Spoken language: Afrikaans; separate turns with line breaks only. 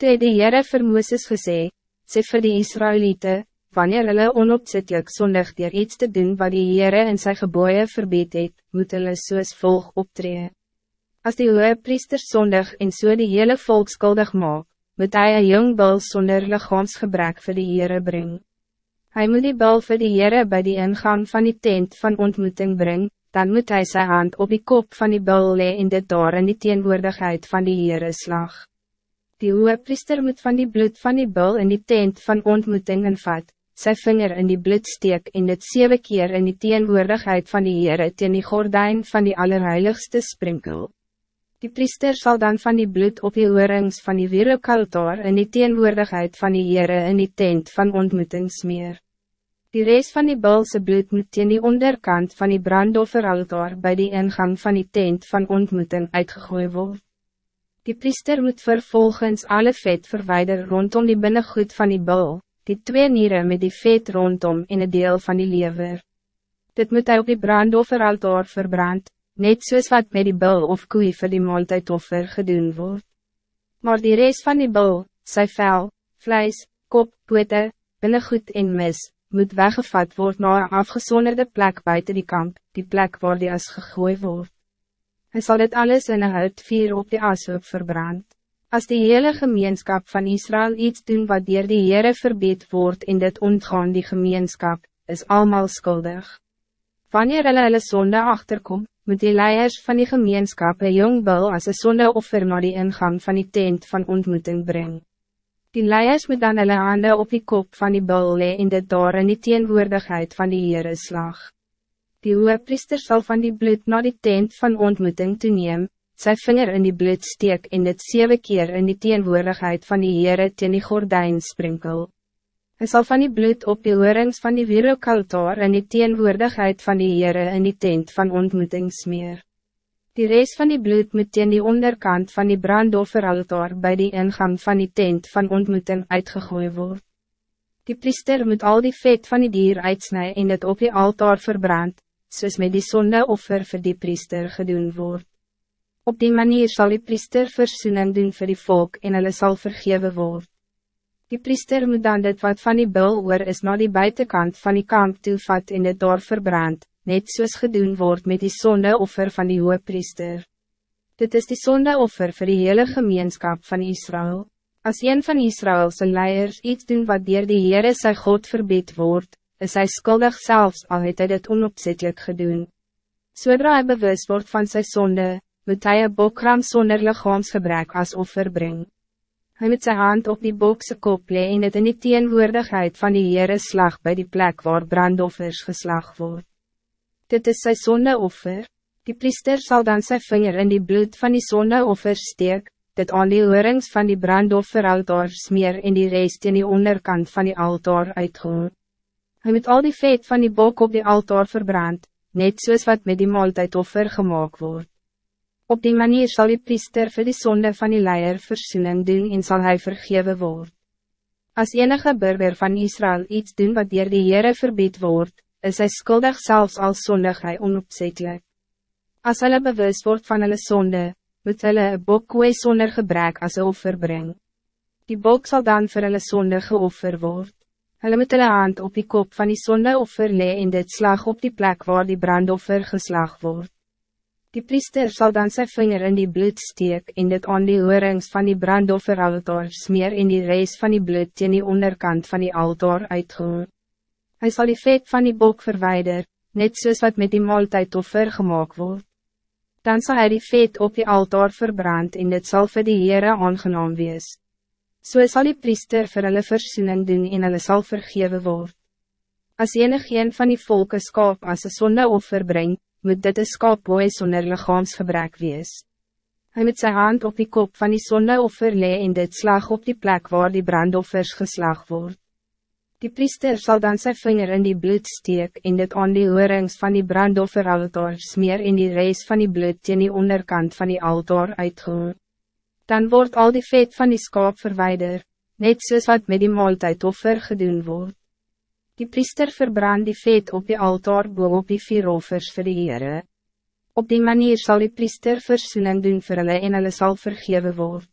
Toe het die Heere vir Mooses gesê, sê vir die Israëlieten, wanneer hulle onopzettelijk zondig dier iets te doen wat die Heere in sy geboeie verbied het, moet hulle soos volg optree. As die hoge priester zondig en so die hele volk skuldig maak, moet hij een jong bul sonder lichaamsgebrek vir die Heere bring. Hij moet die bul vir die Heere by die ingang van die tent van ontmoeting bring, dan moet hij zijn hand op die kop van die bul lee in dit daar in die teenwoordigheid van die Heere slag. Die priester moet van die bloed van die bul in die tent van ontmoeting invat, sy vinger in die bloed steek en dit zeven keer in die teenwoordigheid van die Heere teen die gordijn van die allerheiligste sprinkel. Die priester zal dan van die bloed op die oorings van die wereldkaltaar in die teenwoordigheid van die Heere in die tent van ontmoeting smeer. Die rest van die bulse bloed moet teen die onderkant van die brandofferaltaar bij die ingang van die tent van ontmoeting uitgegooid worden. Die priester moet vervolgens alle vet verwijder rondom die binnengoed van die bul, die twee nieren met die vet rondom in een deel van die lever. Dit moet hij op die brandofferaltaar verbrand, net soos wat met die bul of koei vir die maaltijdoffer gedoen word. Maar die rest van die bul, sy vel, vlijs, kop, pote, binnengoed en mis, moet weggevat worden naar een afgezonderde plek buiten die kamp, die plek waar die as gegooid wordt. Hij zal dit alles in een houtvier op de ashoop verbrand. Als de hele gemeenschap van Israël iets doen wat dier die Heere verbeet wordt in dit ontgaan die gemeenschap, is allemaal schuldig. Wanneer hulle hulle sonde achterkom, moet die leiers van die gemeenschap een jong bul as een sondeoffer naar die ingang van die tent van ontmoeting brengen. Die leiers moet dan hulle hande op die kop van die bul lee in dit daar in die teenwoordigheid van die Heere slag. Die priester zal van die bloed naar die tent van ontmoeting toeneem, sy vinger in die bloed steek en dit zeven keer in die teenwoordigheid van die Heere teen die gordijn sprinkel. Hij zal van die bloed op die oorings van die wereldkaltaar in die teenwoordigheid van die Heere in die tent van ontmoeting smeer. Die rest van die bloed moet teen die onderkant van die brandofferaltaar bij die ingang van die tent van ontmoeting uitgegooid worden. Die priester moet al die vet van die dier uitsnijden en het op die altaar verbrand, soos met die sondeoffer vir die priester gedoen word. Op die manier zal die priester versoening doen voor die volk en hulle sal vergewe word. Die priester moet dan dit wat van die bil oor is naar die buitenkant van die kamp toevat en dit daar verbrand, net soos gedoen wordt met die sondeoffer van die hoge priester. Dit is die sondeoffer voor die hele gemeenschap van Israël. Als een van Israëlse leiers iets doen wat dier die Heere sy God verbied wordt, is hij schuldig zelfs al het hy dit onopzettelijk gedoen. Zodra hij bewust wordt van zijn zonde, moet hij een bokram zonder lichaamsgebrek als offer brengen. Hij moet zijn hand op die bokse kop lee en het in die teenwoordigheid van die Heere slag bij die plek waar brandoffers geslag wordt. Dit is zijn zondeoffer. Die priester zal dan zijn vinger in die bloed van die zondeoffer steek, dit aan die oorings van die brandofferaltaar smeer en die rest in die onderkant van die altaar uitgoed. Hij moet al die vet van die bok op die altaar verbrand, net soos wat met die maaltijdoffer gemaakt wordt. Op die manier zal die priester voor die zonde van die leier verzoening doen en zal hij vergeven worden. Als enige burger van Israël iets doen wat dier die Heere verbied wordt, is hij schuldig zelfs als zondig hij onopzettelijk. Als hulle bewust wordt van hulle zonde, moet hulle een bok zonder gebrek als offer brengen. Die bok zal dan voor hulle zonde geoffer worden. Hulle moet hulle hand op die kop van die sondeoffer lee en dit slag op die plek waar die brandoffer geslag wordt. Die priester zal dan zijn vinger in die bloed steek en dit aan die oorings van die brandofferaltaar smeer en die reis van die bloed in die onderkant van die altaar uitgoor. Hij zal die vet van die bok verwijder, net soos wat met die maaltijdoffer gemaakt wordt. Dan zal hij die vet op die altaar verbrand en dit zal vir die Heere aangenaam wees. So sal die priester vir hulle versoening doen en hulle sal vergewe word. As enig een van die volke skaap as een sonde offer breng, moet dit een skaapboe sonder lichaamsgebrek wees. Hij moet zijn hand op die kop van die sonde offer lee en dit slag op die plek waar die brandoffers geslag word. Die priester zal dan zijn vinger in die bloed steek en dit aan die oorings van die brandofferaltaar smeer en die reis van die bloed in die onderkant van die altaar uitgehoor dan wordt al die vet van die skaap verwijder, net soos wat met die maaltijdoffer gedoen wordt. Die priester verbrand die vet op die altaar boven op die vier offers vir die Heere. Op die manier zal die priester versoening doen vir hulle en hulle sal vergewe word.